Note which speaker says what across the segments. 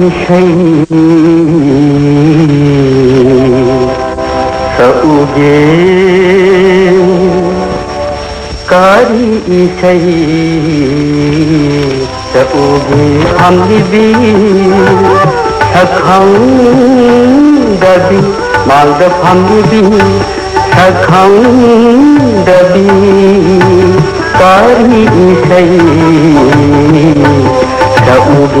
Speaker 1: सई स उगे कारी सई स उगे हम बि सखी मालदी सखी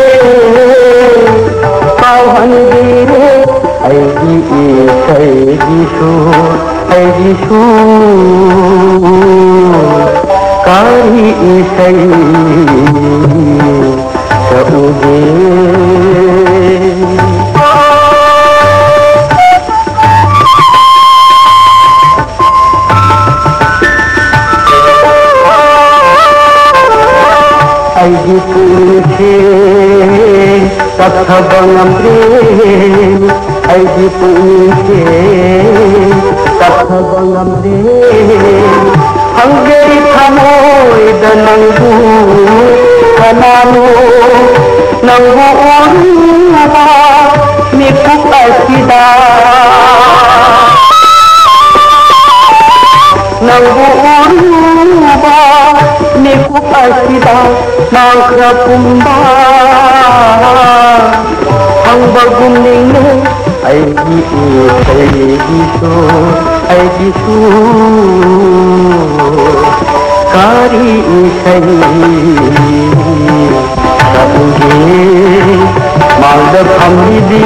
Speaker 1: gi i thầy gi su thầy gi su kari i thầy sa u ai di tu thi tập thập bằng âm ಐದಿ ಪೂಜೆ ಕಥಗೊಂದೆ ಹಂಗೆ ಥಮೋಯ್ದ ನಂಗೂ ಕನಾನು ನಂಗೂ ಓಡುವ ನಿಕ್ಕು ಕಸಿದ ನಂಗೂ ಓಡುವ ನಿಕ್ಕು ಕಸಿದ ನಾಗ್ರ ಕುಂಬ ಹಂಬಗುಂದಿನ್ನು सो गूरी माल जो फी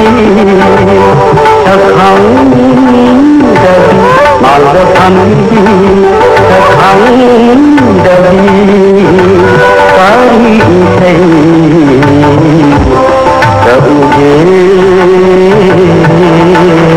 Speaker 1: साल जो दारी साई Hare